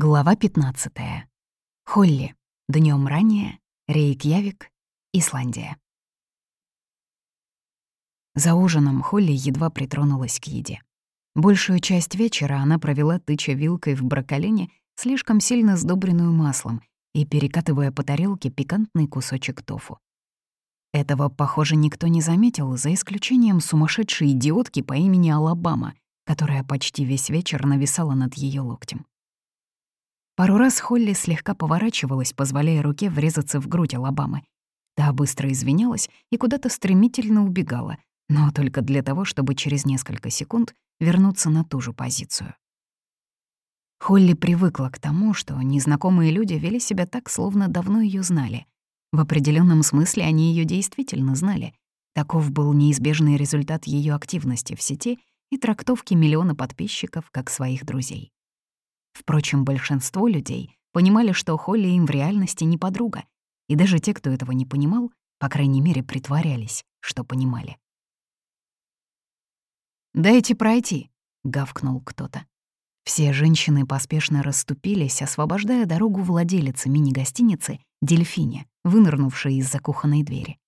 Глава 15. Холли. Днем ранее. Рейкьявик. Исландия. За ужином Холли едва притронулась к еде. Большую часть вечера она провела, тыча вилкой в брокколине, слишком сильно сдобренную маслом и перекатывая по тарелке пикантный кусочек тофу. Этого, похоже, никто не заметил, за исключением сумасшедшей идиотки по имени Алабама, которая почти весь вечер нависала над ее локтем. Пару раз Холли слегка поворачивалась, позволяя руке врезаться в грудь Алабамы. Та быстро извинялась и куда-то стремительно убегала, но только для того, чтобы через несколько секунд вернуться на ту же позицию. Холли привыкла к тому, что незнакомые люди вели себя так, словно давно ее знали. В определенном смысле они ее действительно знали. Таков был неизбежный результат ее активности в сети и трактовки миллиона подписчиков как своих друзей. Впрочем, большинство людей понимали, что Холли им в реальности не подруга, и даже те, кто этого не понимал, по крайней мере, притворялись, что понимали. «Дайте пройти», — гавкнул кто-то. Все женщины поспешно расступились, освобождая дорогу владелице мини-гостиницы «Дельфине», вынырнувшей из-за кухонной двери.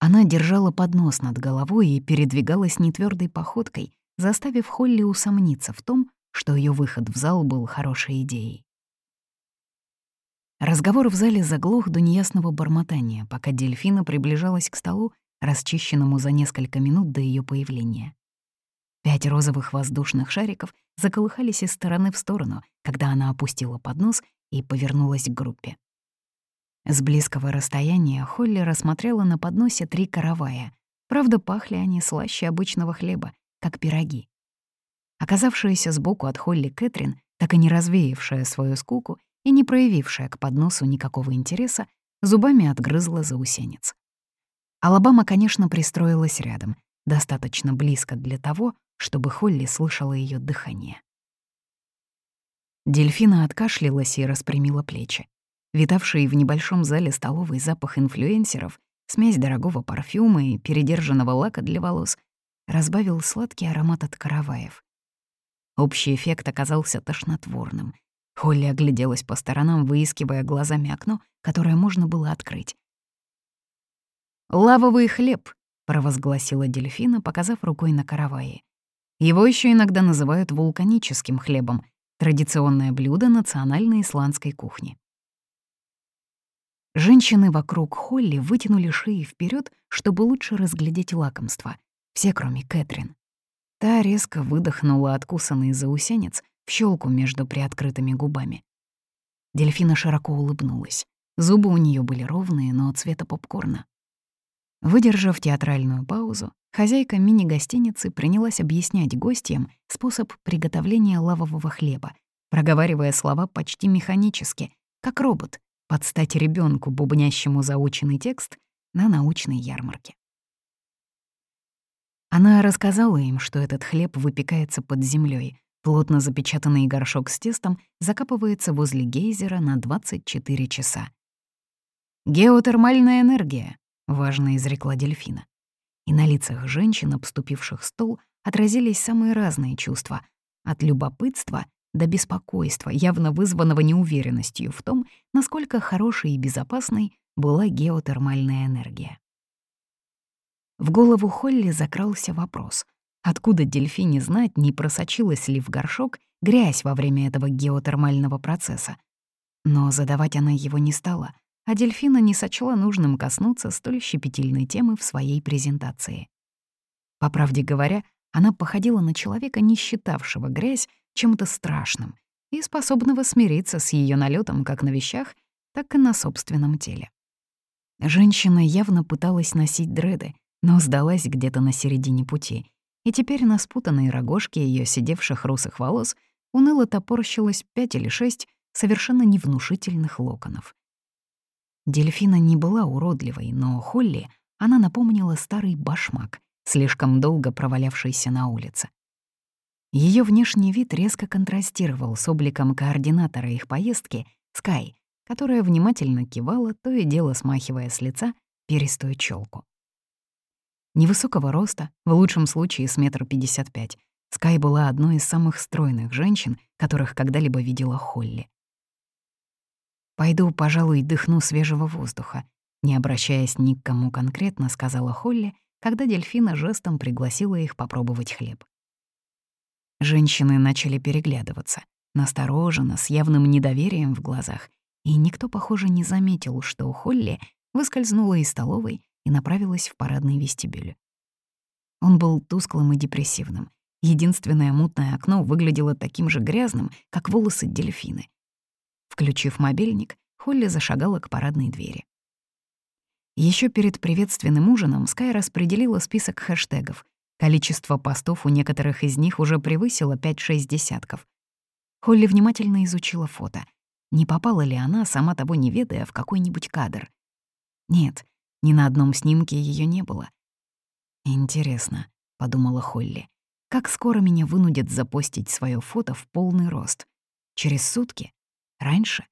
Она держала поднос над головой и передвигалась нетвёрдой походкой, заставив Холли усомниться в том, что ее выход в зал был хорошей идеей. Разговор в зале заглох до неясного бормотания, пока дельфина приближалась к столу, расчищенному за несколько минут до ее появления. Пять розовых воздушных шариков заколыхались из стороны в сторону, когда она опустила поднос и повернулась к группе. С близкого расстояния Холли рассмотрела на подносе три каравая. Правда, пахли они слаще обычного хлеба, как пироги. Оказавшаяся сбоку от Холли Кэтрин, так и не развеявшая свою скуку и не проявившая к подносу никакого интереса, зубами отгрызла заусенец. Алабама, конечно, пристроилась рядом, достаточно близко для того, чтобы Холли слышала ее дыхание. Дельфина откашлялась и распрямила плечи. Витавший в небольшом зале столовый запах инфлюенсеров, смесь дорогого парфюма и передержанного лака для волос разбавил сладкий аромат от караваев. Общий эффект оказался тошнотворным. Холли огляделась по сторонам, выискивая глазами окно, которое можно было открыть. «Лавовый хлеб», — провозгласила дельфина, показав рукой на каравайи. Его еще иногда называют вулканическим хлебом, традиционное блюдо национальной исландской кухни. Женщины вокруг Холли вытянули шеи вперед, чтобы лучше разглядеть лакомство. Все, кроме Кэтрин. Та резко выдохнула откусанный заусенец в щелку между приоткрытыми губами. Дельфина широко улыбнулась. Зубы у нее были ровные, но цвета попкорна. Выдержав театральную паузу, хозяйка мини-гостиницы принялась объяснять гостям способ приготовления лавового хлеба, проговаривая слова почти механически, как робот, под стать ребенку, бубнящему заученный текст на научной ярмарке. Она рассказала им, что этот хлеб выпекается под землей. Плотно запечатанный горшок с тестом закапывается возле гейзера на 24 часа. «Геотермальная энергия», — важно изрекла дельфина. И на лицах женщин, обступивших стол, отразились самые разные чувства — от любопытства до беспокойства, явно вызванного неуверенностью в том, насколько хорошей и безопасной была геотермальная энергия. В голову Холли закрался вопрос. Откуда дельфине знать, не просочилась ли в горшок грязь во время этого геотермального процесса? Но задавать она его не стала, а дельфина не сочла нужным коснуться столь щепетильной темы в своей презентации. По правде говоря, она походила на человека, не считавшего грязь чем-то страшным и способного смириться с ее налетом как на вещах, так и на собственном теле. Женщина явно пыталась носить дреды, но сдалась где-то на середине пути, и теперь на спутанной рогожке ее сидевших русых волос уныло топорщилось пять или шесть совершенно невнушительных локонов. Дельфина не была уродливой, но Холли она напомнила старый башмак, слишком долго провалявшийся на улице. Ее внешний вид резко контрастировал с обликом координатора их поездки, Скай, которая внимательно кивала, то и дело смахивая с лица перистую челку. Невысокого роста, в лучшем случае с метр пятьдесят пять, Скай была одной из самых стройных женщин, которых когда-либо видела Холли. «Пойду, пожалуй, дыхну свежего воздуха», не обращаясь ни к кому конкретно, сказала Холли, когда дельфина жестом пригласила их попробовать хлеб. Женщины начали переглядываться, настороженно, с явным недоверием в глазах, и никто, похоже, не заметил, что Холли выскользнула из столовой и направилась в парадный вестибюль. Он был тусклым и депрессивным. Единственное мутное окно выглядело таким же грязным, как волосы дельфины. Включив мобильник, Холли зашагала к парадной двери. Еще перед приветственным ужином Скай распределила список хэштегов. Количество постов у некоторых из них уже превысило 5-6 десятков. Холли внимательно изучила фото. Не попала ли она, сама того не ведая, в какой-нибудь кадр? Нет, ни на одном снимке ее не было. «Интересно», — подумала Холли, «как скоро меня вынудят запостить свое фото в полный рост? Через сутки? Раньше?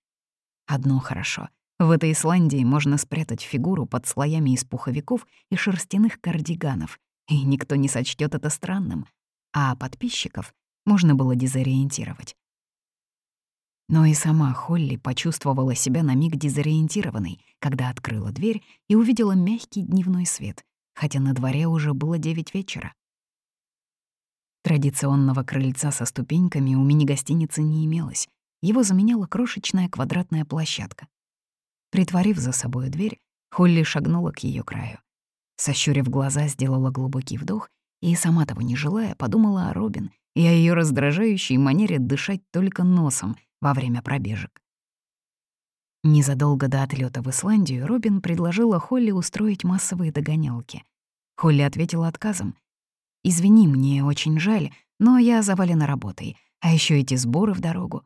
Одно хорошо. В этой Исландии можно спрятать фигуру под слоями из пуховиков и шерстяных кардиганов, и никто не сочтет это странным, а подписчиков можно было дезориентировать. Но и сама Холли почувствовала себя на миг дезориентированной, когда открыла дверь и увидела мягкий дневной свет, хотя на дворе уже было девять вечера. Традиционного крыльца со ступеньками у мини-гостиницы не имелось. Его заменяла крошечная квадратная площадка. Притворив за собой дверь, Холли шагнула к ее краю. Сощурив глаза, сделала глубокий вдох и, сама того не желая, подумала о Робин и о ее раздражающей манере дышать только носом во время пробежек. Незадолго до отлета в Исландию Робин предложила Холли устроить массовые догонялки. Холли ответила отказом. «Извини, мне очень жаль, но я завалена работой, а еще эти сборы в дорогу».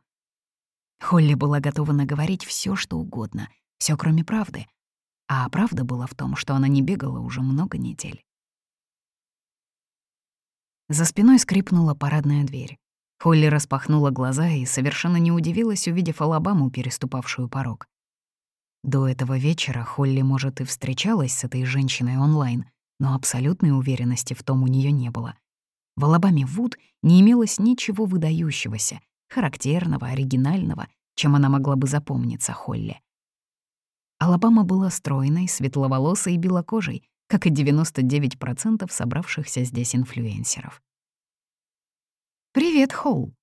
Холли была готова наговорить все, что угодно — все кроме правды. А правда была в том, что она не бегала уже много недель. За спиной скрипнула парадная дверь. Холли распахнула глаза и совершенно не удивилась, увидев Алабаму, переступавшую порог. До этого вечера Холли, может, и встречалась с этой женщиной онлайн, но абсолютной уверенности в том у нее не было. В Алабаме Вуд не имелось ничего выдающегося, характерного, оригинального, чем она могла бы запомниться Холли. Алабама была стройной, светловолосой и белокожей, как и 99% собравшихся здесь инфлюенсеров. «Привет, Холл!»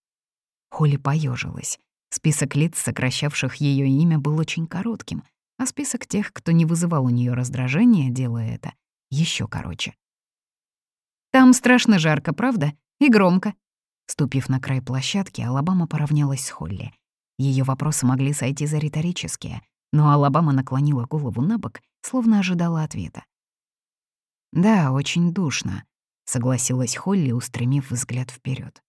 Холли поежилась. Список лиц, сокращавших ее имя, был очень коротким, а список тех, кто не вызывал у нее раздражения, делая это, еще короче. «Там страшно жарко, правда? И громко». Ступив на край площадки, Алабама поравнялась с Холли. Ее вопросы могли сойти за риторические, но Алабама наклонила голову на бок, словно ожидала ответа. «Да, очень душно», — согласилась Холли, устремив взгляд вперед.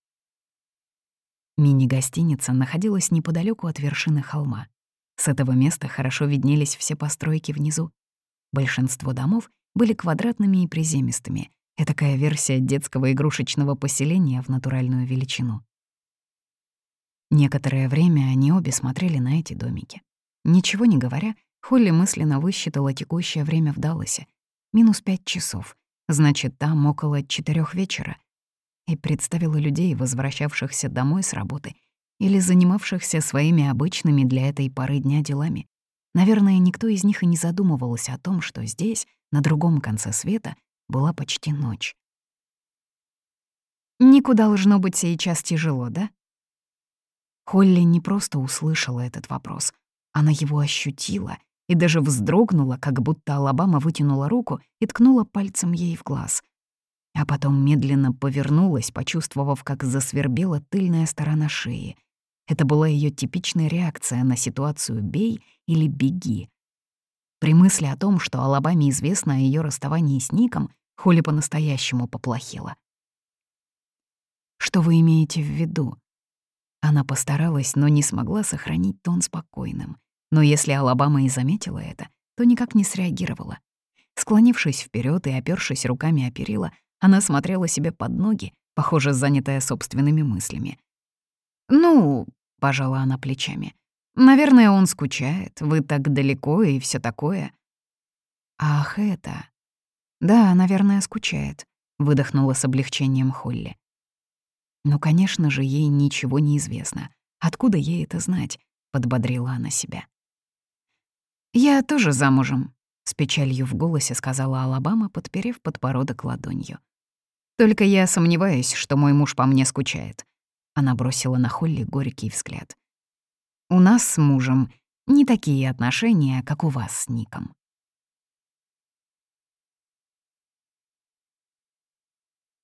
Мини-гостиница находилась неподалеку от вершины холма. С этого места хорошо виднелись все постройки внизу. Большинство домов были квадратными и приземистыми. Этакая версия детского игрушечного поселения в натуральную величину. Некоторое время они обе смотрели на эти домики. Ничего не говоря, Холли мысленно высчитала текущее время в Далласе. Минус пять часов. Значит, там около четырех вечера. И представила людей, возвращавшихся домой с работы или занимавшихся своими обычными для этой поры дня делами. Наверное, никто из них и не задумывался о том, что здесь, на другом конце света, была почти ночь. «Нику должно быть сейчас тяжело, да?» Холли не просто услышала этот вопрос, она его ощутила и даже вздрогнула, как будто Алабама вытянула руку и ткнула пальцем ей в глаз. А потом медленно повернулась, почувствовав, как засвербела тыльная сторона шеи. Это была ее типичная реакция на ситуацию «бей» или «беги». При мысли о том, что Алабаме известно о ее расставании с Ником, Холли по-настоящему поплохела. «Что вы имеете в виду?» Она постаралась, но не смогла сохранить тон спокойным. Но если Алабама и заметила это, то никак не среагировала. Склонившись вперед и опёршись руками о перила, она смотрела себе под ноги, похоже, занятая собственными мыслями. «Ну», — пожала она плечами, — «наверное, он скучает, вы так далеко и все такое». «Ах, это...» «Да, наверное, скучает», — выдохнула с облегчением Холли. «Ну, конечно же, ей ничего не известно. Откуда ей это знать?» — подбодрила она себя. «Я тоже замужем», — с печалью в голосе сказала Алабама, подперев подбородок ладонью. «Только я сомневаюсь, что мой муж по мне скучает». Она бросила на Холли горький взгляд. «У нас с мужем не такие отношения, как у вас с Ником».